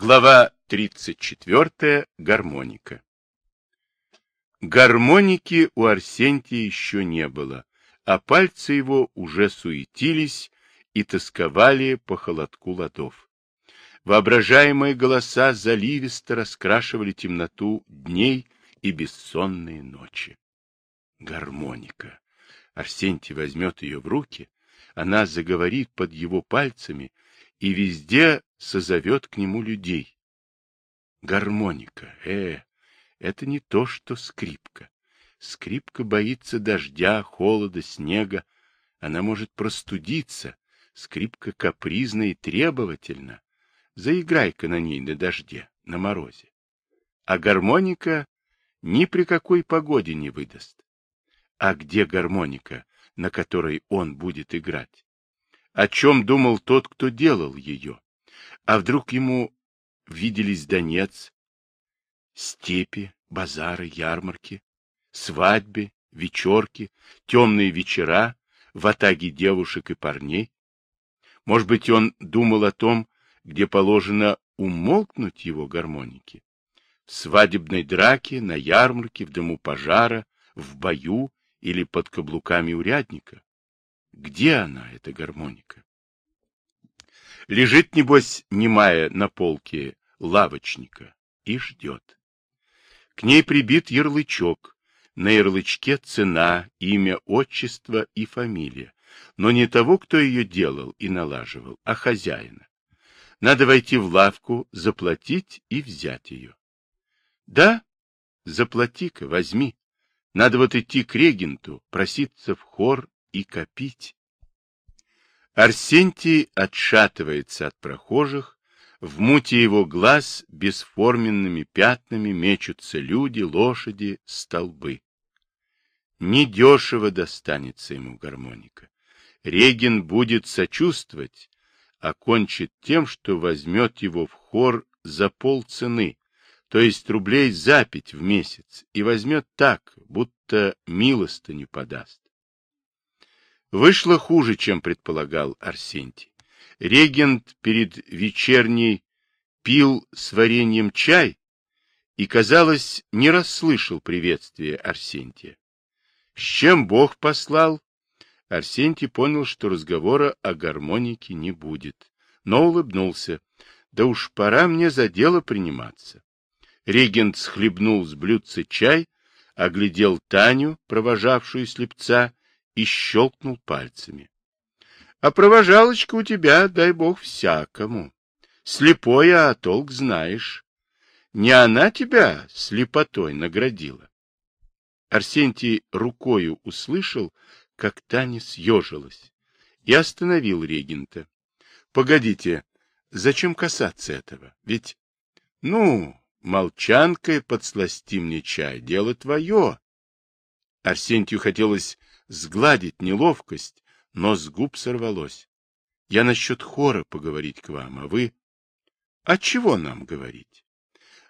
Глава 34. Гармоника. Гармоники у Арсентия еще не было, а пальцы его уже суетились и тосковали по холодку ладов. Воображаемые голоса заливисто раскрашивали темноту дней и бессонные ночи. Гармоника. Арсентий возьмет ее в руки, она заговорит под его пальцами и везде созовет к нему людей. Гармоника, э, это не то, что скрипка. Скрипка боится дождя, холода, снега. Она может простудиться. Скрипка капризна и требовательна. Заиграй-ка на ней на дожде, на морозе. А гармоника ни при какой погоде не выдаст. А где гармоника, на которой он будет играть? О чем думал тот, кто делал ее? А вдруг ему виделись Донец, степи, базары, ярмарки, свадьбы, вечерки, темные вечера, в атаге девушек и парней? Может быть, он думал о том, где положено умолкнуть его гармоники? В свадебной драке, на ярмарке, в дому пожара, в бою или под каблуками урядника? Где она, эта гармоника? Лежит, небось, немая на полке лавочника и ждет. К ней прибит ярлычок. На ярлычке цена, имя, отчество и фамилия. Но не того, кто ее делал и налаживал, а хозяина. Надо войти в лавку, заплатить и взять ее. Да, заплати-ка, возьми. Надо вот идти к регенту, проситься в хор и копить. Арсентий отшатывается от прохожих, в муте его глаз бесформенными пятнами мечутся люди, лошади, столбы. Недешево достанется ему гармоника. Реген будет сочувствовать, а кончит тем, что возьмет его в хор за полцены, то есть рублей за пять в месяц, и возьмет так, будто милостыню подаст. Вышло хуже, чем предполагал Арсентий. Регент перед вечерней пил с вареньем чай и, казалось, не расслышал приветствия Арсентия. С чем Бог послал? Арсентий понял, что разговора о гармонике не будет, но улыбнулся. Да уж пора мне за дело приниматься. Регент схлебнул с блюдца чай, оглядел Таню, провожавшую слепца, и щелкнул пальцами. — А провожалочка у тебя, дай бог, всякому. Слепой, а толк знаешь. Не она тебя слепотой наградила. Арсентий рукою услышал, как Таня съежилась, и остановил регента. — Погодите, зачем касаться этого? Ведь, ну, молчанкой подсласти мне чай, дело твое. Арсентию хотелось сгладить неловкость, но с губ сорвалось. Я насчет хора поговорить к вам, а вы... А чего нам говорить?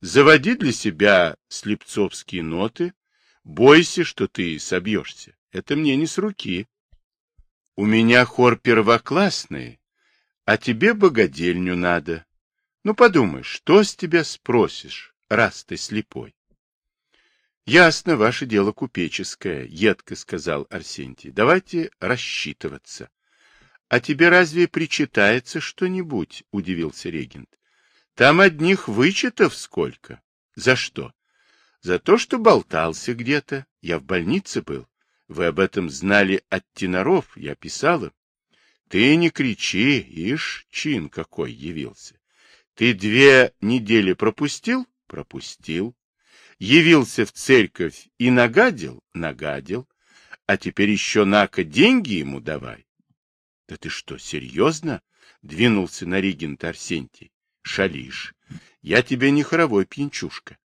Заводи для себя слепцовские ноты, бойся, что ты собьешься. Это мне не с руки. У меня хор первоклассный, а тебе богадельню надо. Ну, подумай, что с тебя спросишь, раз ты слепой? — Ясно, ваше дело купеческое, — едко сказал Арсентий. — Давайте рассчитываться. — А тебе разве причитается что-нибудь? — удивился регент. — Там одних вычетов сколько. — За что? — За то, что болтался где-то. Я в больнице был. Вы об этом знали от теноров, я писала. Ты не кричи, ишь, чин какой явился. Ты две недели пропустил? Пропустил явился в церковь и нагадил? Нагадил. А теперь еще на-ка деньги ему давай. — Да ты что, серьезно? — двинулся на регент Арсентий. — Шалишь. Я тебе не хоровой пьянчушка.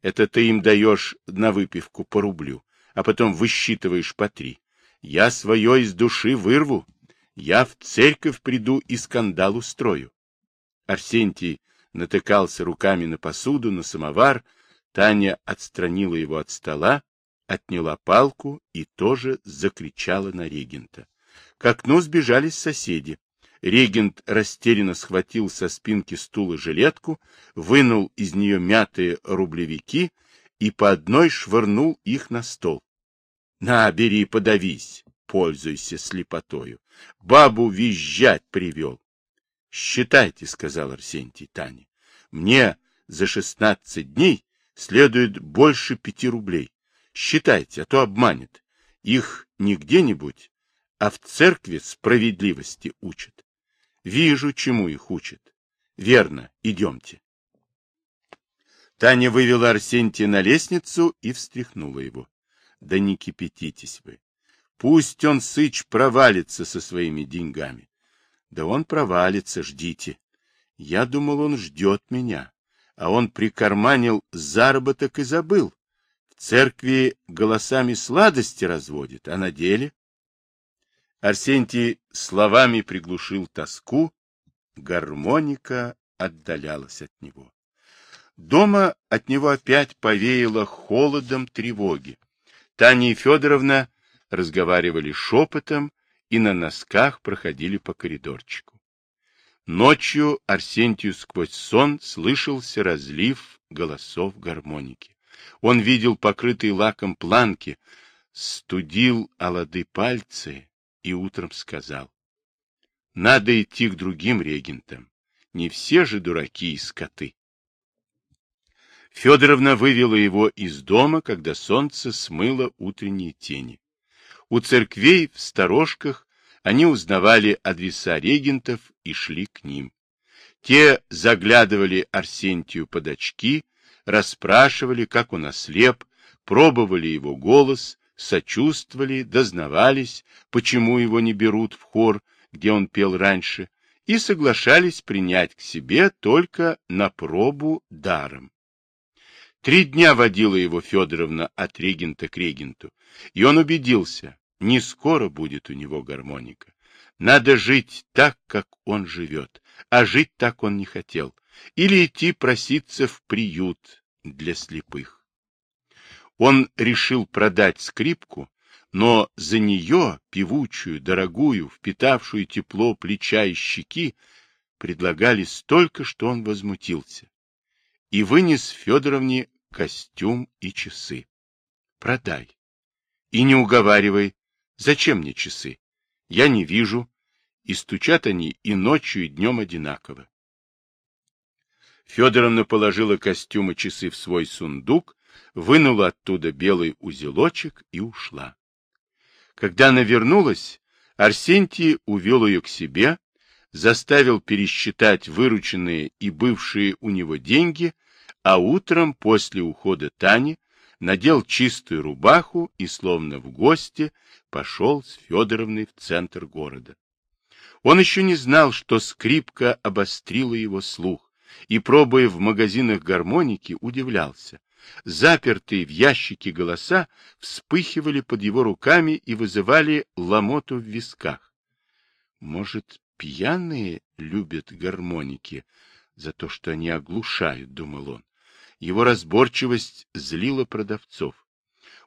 Это ты им даешь на выпивку по рублю, а потом высчитываешь по три. Я свое из души вырву. Я в церковь приду и скандал устрою. Арсентий натыкался руками на посуду, на самовар, Таня отстранила его от стола, отняла палку и тоже закричала на регента. К окну сбежались соседи. Регент растерянно схватил со спинки стула жилетку, вынул из нее мятые рублевики и по одной швырнул их на стол. — На, бери, подавись, пользуйся слепотою. Бабу визжать привел. — Считайте, — сказал Арсентий Тане. — Мне за шестнадцать дней следует больше пяти рублей. Считайте, а то обманет. Их не где-нибудь, а в церкви справедливости учат. Вижу, чему их учат. Верно, идемте. Таня вывела Арсентия на лестницу и встряхнула его. Да не кипятитесь вы. Пусть он, сыч, провалится со своими деньгами. Да он провалится, ждите. Я думал, он ждет меня. А он прикарманил заработок и забыл. В церкви голосами сладости разводит, а на деле... Арсентий словами приглушил тоску, гармоника отдалялась от него. Дома от него опять повеяло холодом тревоги. Таня и Федоровна разговаривали шепотом и на носках проходили по коридорчику. Ночью Арсентию сквозь сон слышался разлив голосов гармоники. Он видел покрытые лаком планки, студил олады пальцы, и утром сказал. Надо идти к другим регентам. Не все же дураки и скоты. Федоровна вывела его из дома, когда солнце смыло утренние тени. У церквей в сторожках они узнавали адреса регентов и шли к ним. Те заглядывали Арсентию под очки, расспрашивали, как он ослеп, пробовали его голос, сочувствовали, дознавались, почему его не берут в хор, где он пел раньше, и соглашались принять к себе только на пробу даром. Три дня водила его Федоровна от регента к регенту, и он убедился, не скоро будет у него гармоника. Надо жить так, как он живет, а жить так он не хотел, или идти проситься в приют для слепых. Он решил продать скрипку, но за нее, певучую, дорогую, впитавшую тепло плеча и щеки, предлагали столько, что он возмутился. И вынес Федоровне костюм и часы. Продай. И не уговаривай. Зачем мне часы? Я не вижу. И стучат они и ночью, и днем одинаково. Федоровна положила костюм и часы в свой сундук, вынула оттуда белый узелочек и ушла. Когда она вернулась, Арсентий увел ее к себе, заставил пересчитать вырученные и бывшие у него деньги, а утром после ухода Тани надел чистую рубаху и, словно в гости, пошел с Федоровной в центр города. Он еще не знал, что скрипка обострила его слух, и, пробуя в магазинах гармоники, удивлялся. Запертые в ящике голоса вспыхивали под его руками и вызывали ломоту в висках. Может, пьяные любят гармоники за то, что они оглушают, думал он. Его разборчивость злила продавцов.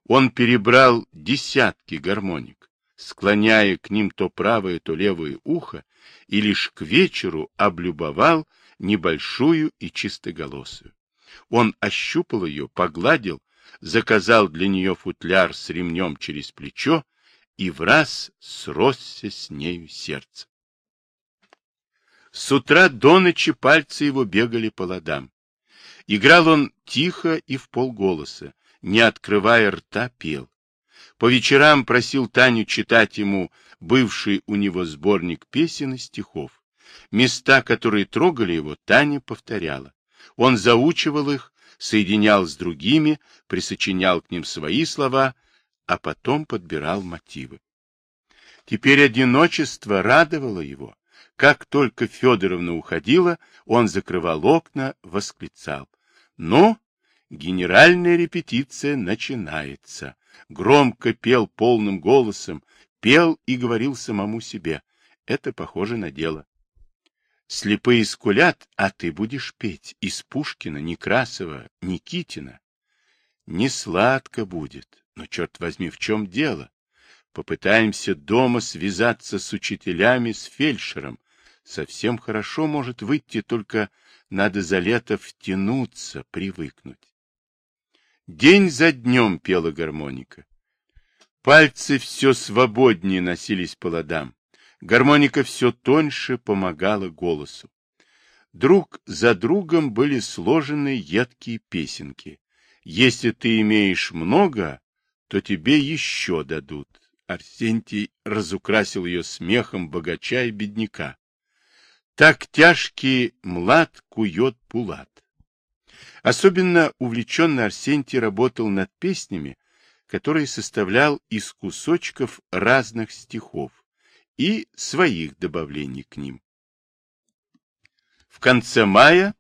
Он перебрал десятки гармоник, склоняя к ним то правое, то левое ухо, и лишь к вечеру облюбовал небольшую и чистоголосую. Он ощупал ее, погладил, заказал для нее футляр с ремнем через плечо и в раз сросся с нею сердце. С утра до ночи пальцы его бегали по ладам. Играл он тихо и в полголоса, не открывая рта, пел. По вечерам просил Таню читать ему бывший у него сборник песен и стихов. Места, которые трогали его, Таня повторяла. Он заучивал их, соединял с другими, присочинял к ним свои слова, а потом подбирал мотивы. Теперь одиночество радовало его. Как только Федоровна уходила, он закрывал окна, восклицал. Ну, генеральная репетиция начинается. Громко пел полным голосом, пел и говорил самому себе. Это похоже на дело. Слепые скулят, а ты будешь петь из Пушкина, Некрасова, Никитина. Не сладко будет, но, черт возьми, в чем дело? Попытаемся дома связаться с учителями, с фельдшером. Совсем хорошо может выйти, только надо за лето втянуться, привыкнуть. День за днем пела гармоника. Пальцы все свободнее носились по ладам. Гармоника все тоньше помогала голосу. Друг за другом были сложены едкие песенки. Если ты имеешь много, то тебе еще дадут. Арсентий разукрасил ее смехом богача и бедняка. Так тяжкий млад кует пулат. Особенно увлеченно Арсентий работал над песнями, которые составлял из кусочков разных стихов и своих добавлений к ним. В конце мая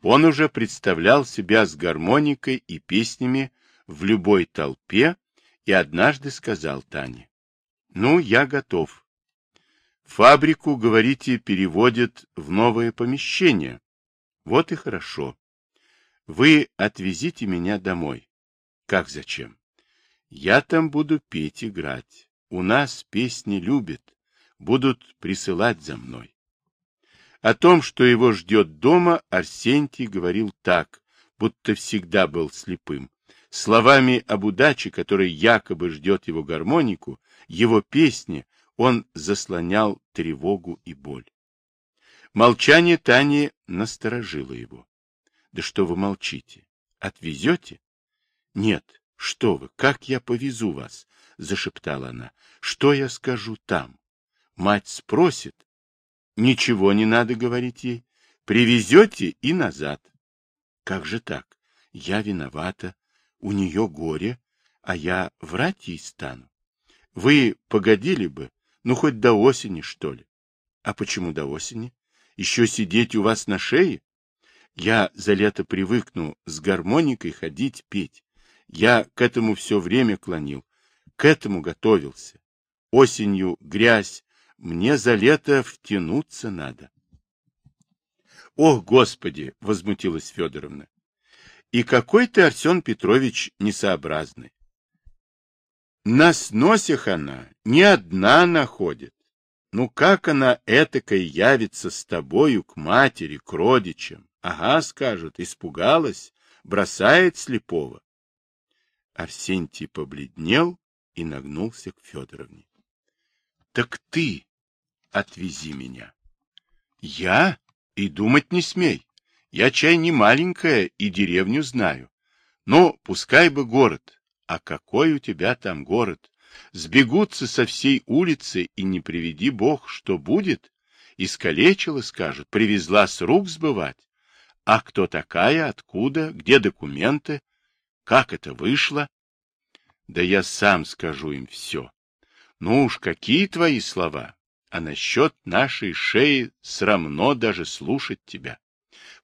он уже представлял себя с гармоникой и песнями в любой толпе и однажды сказал Тане, «Ну, я готов. Фабрику, говорите, переводят в новое помещение. Вот и хорошо. Вы отвезите меня домой. Как зачем? Я там буду петь, играть. У нас песни любят. Будут присылать за мной. О том, что его ждет дома, Арсентий говорил так, будто всегда был слепым. Словами об удаче, которой якобы ждет его гармонику, его песни, он заслонял тревогу и боль. Молчание Тани насторожило его. — Да что вы молчите? Отвезете? — Нет, что вы, как я повезу вас? — зашептала она. — Что я скажу там? Мать спросит. — Ничего не надо говорить ей. Привезете и назад. — Как же так? Я виновата у нее горе, а я врать ей стану. Вы погодили бы, ну хоть до осени, что ли. А почему до осени? Еще сидеть у вас на шее? Я за лето привыкну с гармоникой ходить петь. Я к этому все время клонил, к этому готовился. Осенью грязь, мне за лето втянуться надо. — Ох, Господи! — возмутилась Федоровна. И какой ты, Арсен Петрович, несообразный. На сносях она не одна находит. Ну как она этакой явится с тобою к матери, к родичам? Ага, скажут, испугалась, бросает слепого. Арсентий побледнел и нагнулся к Федоровне. — Так ты отвези меня. — Я? И думать не смей. Я чай не маленькая и деревню знаю. Ну, пускай бы город. А какой у тебя там город? Сбегутся со всей улицы, и не приведи бог, что будет. Искалечила, скажут, привезла с рук сбывать. А кто такая, откуда, где документы? Как это вышло? Да я сам скажу им все. Ну уж какие твои слова? А насчет нашей шеи срамно даже слушать тебя.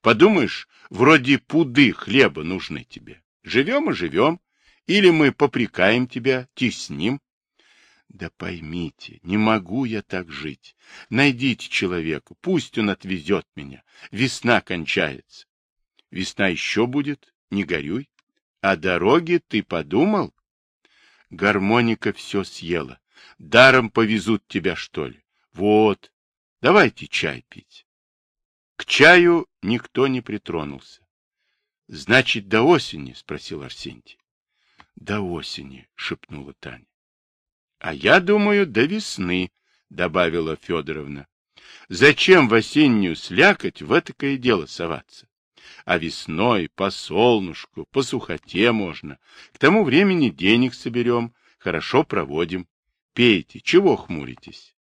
Подумаешь, вроде пуды хлеба нужны тебе. Живем и живем. Или мы попрекаем тебя, тесним. Да поймите, не могу я так жить. Найдите человека, пусть он отвезет меня. Весна кончается. Весна еще будет, не горюй. О дороге ты подумал? Гармоника все съела. Даром повезут тебя, что ли? Вот, давайте чай пить. К чаю никто не притронулся. — Значит, до осени? — спросил Арсентий. — До осени, — шепнула Таня. — А я думаю, до весны, — добавила Федоровна. — Зачем в осеннюю слякоть в этакое дело соваться? А весной по солнышку, по сухоте можно. К тому времени денег соберем, хорошо проводим. Пейте, чего хмуритесь?